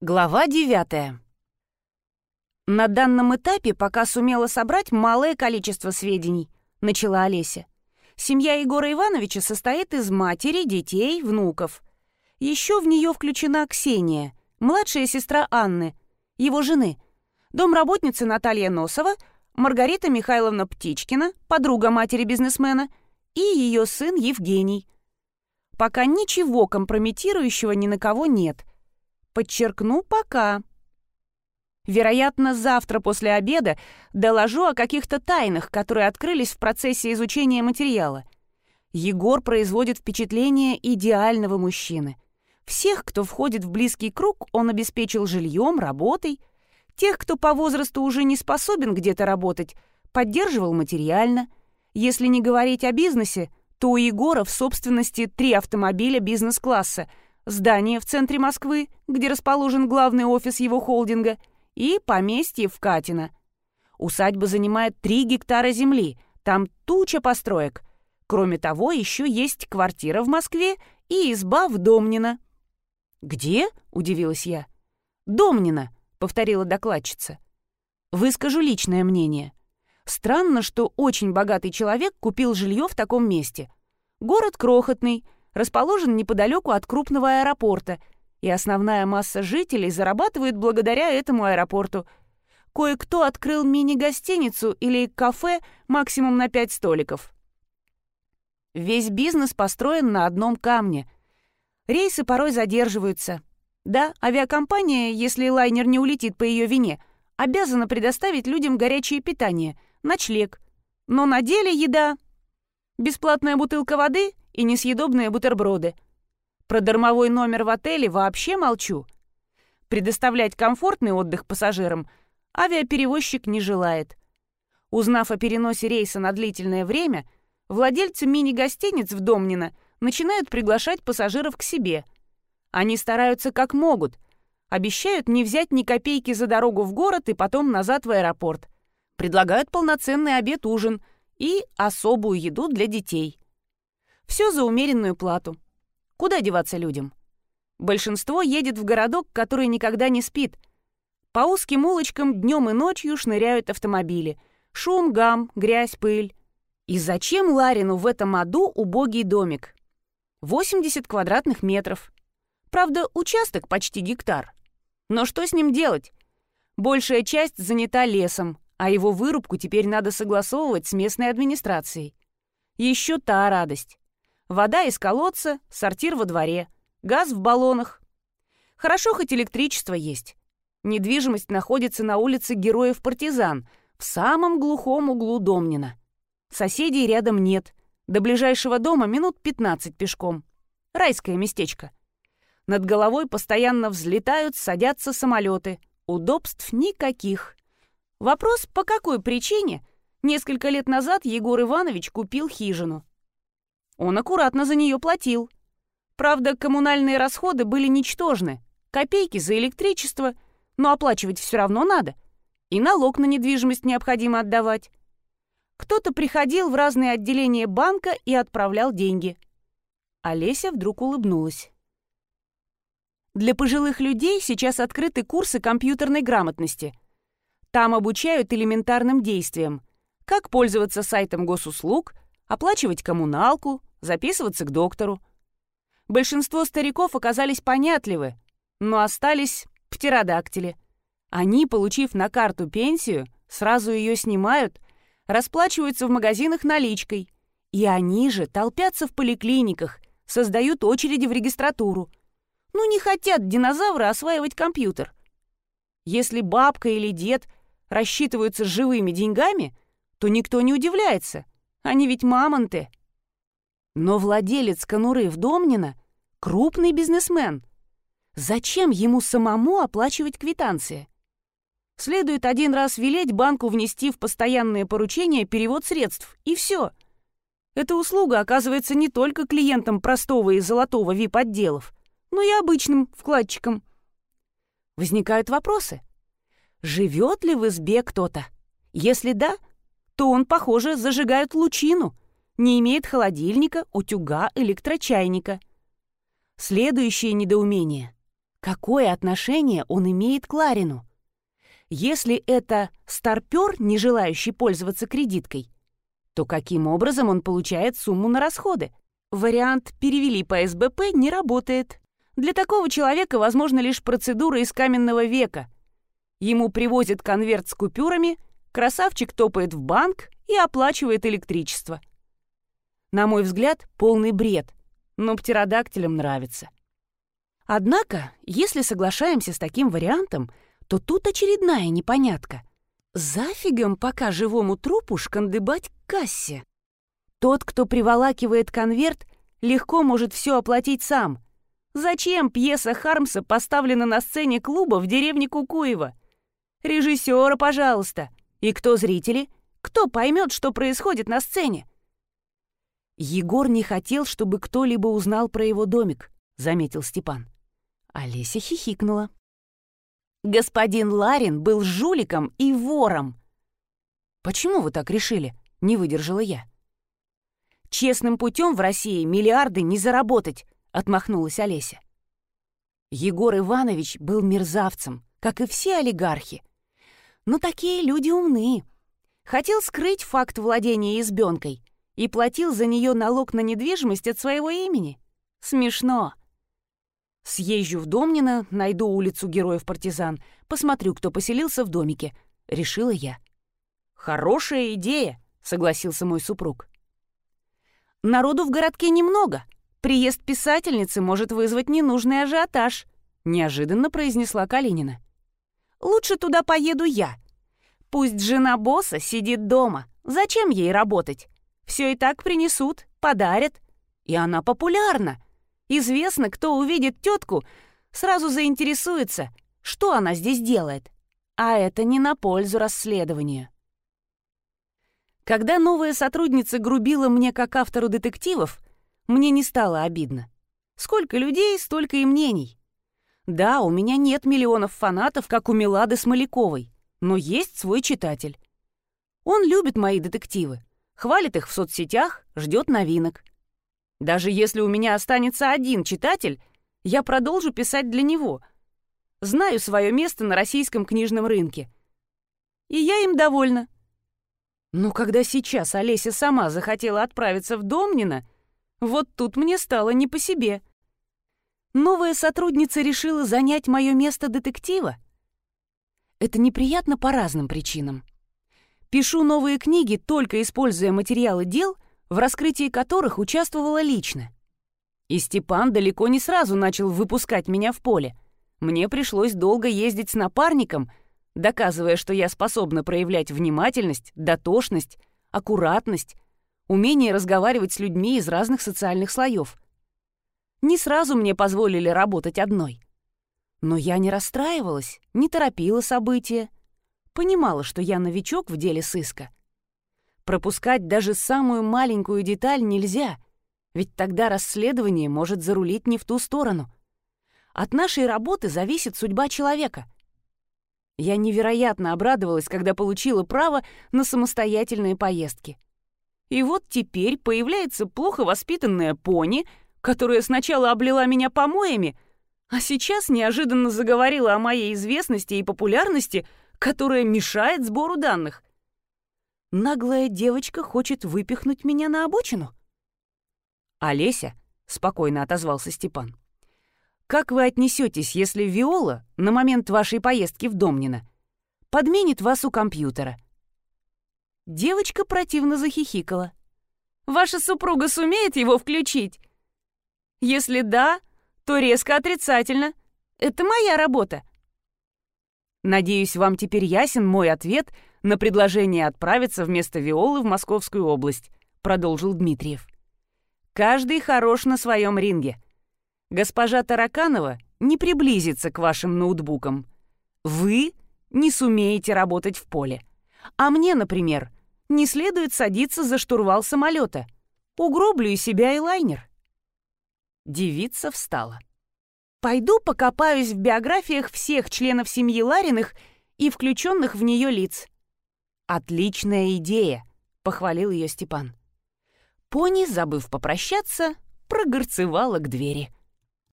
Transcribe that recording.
Глава девятая. На данном этапе пока сумела собрать малое количество сведений, начала Олеся. Семья Егора Ивановича состоит из матери, детей, внуков. Еще в нее включена Ксения, младшая сестра Анны, его жены, домработница Наталья Носова, Маргарита Михайловна Птичкина, подруга матери бизнесмена, и ее сын Евгений. Пока ничего компрометирующего ни на кого нет — Подчеркну «пока». Вероятно, завтра после обеда доложу о каких-то тайнах, которые открылись в процессе изучения материала. Егор производит впечатление идеального мужчины. Всех, кто входит в близкий круг, он обеспечил жильем, работой. Тех, кто по возрасту уже не способен где-то работать, поддерживал материально. Если не говорить о бизнесе, то у Егора в собственности три автомобиля бизнес-класса — здание в центре Москвы, где расположен главный офис его холдинга, и поместье в Катино. Усадьба занимает 3 гектара земли, там туча построек. Кроме того, еще есть квартира в Москве и изба в Домнино. «Где?» — удивилась я. «Домнино», — повторила докладчица. «Выскажу личное мнение. Странно, что очень богатый человек купил жилье в таком месте. Город крохотный — расположен неподалеку от крупного аэропорта, и основная масса жителей зарабатывает благодаря этому аэропорту. Кое-кто открыл мини-гостиницу или кафе максимум на пять столиков. Весь бизнес построен на одном камне. Рейсы порой задерживаются. Да, авиакомпания, если лайнер не улетит по ее вине, обязана предоставить людям горячее питание, ночлег. Но на деле еда. Бесплатная бутылка воды и несъедобные бутерброды. Про дармовой номер в отеле вообще молчу. Предоставлять комфортный отдых пассажирам авиаперевозчик не желает. Узнав о переносе рейса на длительное время, владельцы мини-гостиниц в Домнино начинают приглашать пассажиров к себе. Они стараются как могут, обещают не взять ни копейки за дорогу в город и потом назад в аэропорт. Предлагают полноценный обед-ужин и особую еду для детей. Все за умеренную плату. Куда деваться людям? Большинство едет в городок, который никогда не спит. По узким улочкам днем и ночью шныряют автомобили. Шум, гам, грязь, пыль. И зачем Ларину в этом аду убогий домик? 80 квадратных метров. Правда, участок почти гектар. Но что с ним делать? Большая часть занята лесом, а его вырубку теперь надо согласовывать с местной администрацией. Еще та радость. Вода из колодца, сортир во дворе, газ в баллонах. Хорошо, хоть электричество есть. Недвижимость находится на улице Героев-Партизан, в самом глухом углу Домнина. Соседей рядом нет. До ближайшего дома минут 15 пешком. Райское местечко. Над головой постоянно взлетают, садятся самолеты. Удобств никаких. Вопрос, по какой причине несколько лет назад Егор Иванович купил хижину. Он аккуратно за нее платил. Правда, коммунальные расходы были ничтожны. Копейки за электричество, но оплачивать все равно надо. И налог на недвижимость необходимо отдавать. Кто-то приходил в разные отделения банка и отправлял деньги. Олеся вдруг улыбнулась. Для пожилых людей сейчас открыты курсы компьютерной грамотности. Там обучают элементарным действиям. Как пользоваться сайтом госуслуг, оплачивать коммуналку, записываться к доктору. Большинство стариков оказались понятливы, но остались птеродактили. Они, получив на карту пенсию, сразу ее снимают, расплачиваются в магазинах наличкой. И они же толпятся в поликлиниках, создают очереди в регистратуру. Ну не хотят динозавры осваивать компьютер. Если бабка или дед рассчитываются живыми деньгами, то никто не удивляется. Они ведь мамонты. Но владелец конуры в Домнино — крупный бизнесмен. Зачем ему самому оплачивать квитанции? Следует один раз велеть банку внести в постоянное поручение перевод средств, и все. Эта услуга оказывается не только клиентам простого и золотого VIP-отделов, но и обычным вкладчикам. Возникают вопросы. Живет ли в избе кто-то? Если да, то он, похоже, зажигает лучину — не имеет холодильника, утюга, электрочайника. Следующее недоумение. Какое отношение он имеет к Ларину? Если это старпер, не желающий пользоваться кредиткой, то каким образом он получает сумму на расходы? Вариант «перевели по СБП» не работает. Для такого человека возможна лишь процедура из каменного века. Ему привозят конверт с купюрами, красавчик топает в банк и оплачивает электричество. На мой взгляд, полный бред, но птеродактилям нравится. Однако, если соглашаемся с таким вариантом, то тут очередная непонятка. Зафигом пока живому трупу шкандыбать к кассе. Тот, кто приволакивает конверт, легко может все оплатить сам. Зачем пьеса Хармса поставлена на сцене клуба в деревне Кукуева? Режиссера, пожалуйста. И кто зрители? Кто поймет, что происходит на сцене? Егор не хотел, чтобы кто-либо узнал про его домик, заметил Степан. Олеся хихикнула. Господин Ларин был жуликом и вором. Почему вы так решили? Не выдержала я. Честным путем в России миллиарды не заработать, отмахнулась Олеся. Егор Иванович был мерзавцем, как и все олигархи. Но такие люди умны. Хотел скрыть факт владения избенкой и платил за нее налог на недвижимость от своего имени. Смешно. Съезжу в Домнино, найду улицу героев-партизан, посмотрю, кто поселился в домике. Решила я. Хорошая идея, согласился мой супруг. Народу в городке немного. Приезд писательницы может вызвать ненужный ажиотаж», — неожиданно произнесла Калинина. «Лучше туда поеду я. Пусть жена босса сидит дома. Зачем ей работать? Все и так принесут, подарят. И она популярна. Известно, кто увидит тетку, сразу заинтересуется, что она здесь делает. А это не на пользу расследования». Когда новая сотрудница грубила мне как автору детективов, мне не стало обидно. Сколько людей, столько и мнений. Да, у меня нет миллионов фанатов, как у Милады Смоляковой, но есть свой читатель. Он любит мои детективы, хвалит их в соцсетях, ждет новинок. Даже если у меня останется один читатель, я продолжу писать для него. Знаю свое место на российском книжном рынке. И я им довольна. Но когда сейчас Олеся сама захотела отправиться в Домнино, вот тут мне стало не по себе. Новая сотрудница решила занять мое место детектива. Это неприятно по разным причинам. Пишу новые книги, только используя материалы дел, в раскрытии которых участвовала лично. И Степан далеко не сразу начал выпускать меня в поле. Мне пришлось долго ездить с напарником — доказывая, что я способна проявлять внимательность, дотошность, аккуратность, умение разговаривать с людьми из разных социальных слоев. Не сразу мне позволили работать одной. Но я не расстраивалась, не торопила события. Понимала, что я новичок в деле сыска. Пропускать даже самую маленькую деталь нельзя, ведь тогда расследование может зарулить не в ту сторону. От нашей работы зависит судьба человека — я невероятно обрадовалась, когда получила право на самостоятельные поездки. И вот теперь появляется плохо воспитанная пони, которая сначала облила меня помоями, а сейчас неожиданно заговорила о моей известности и популярности, которая мешает сбору данных. Наглая девочка хочет выпихнуть меня на обочину. «Олеся», — спокойно отозвался Степан, — как вы отнесетесь, если Виола на момент вашей поездки в Домнино подменит вас у компьютера?» Девочка противно захихикала. «Ваша супруга сумеет его включить?» «Если да, то резко отрицательно. Это моя работа». Надеюсь, вам теперь ясен мой ответ на предложение отправиться вместо Виолы в Московскую область, продолжил Дмитриев. Каждый хорош на своем ринге госпожа Тараканова не приблизится к вашим ноутбукам. Вы не сумеете работать в поле. А мне, например, не следует садиться за штурвал самолета. Угроблю и себя и лайнер. Девица встала. Пойду покопаюсь в биографиях всех членов семьи Лариных и включенных в нее лиц. Отличная идея, похвалил ее Степан. Пони, забыв попрощаться, прогорцевала к двери.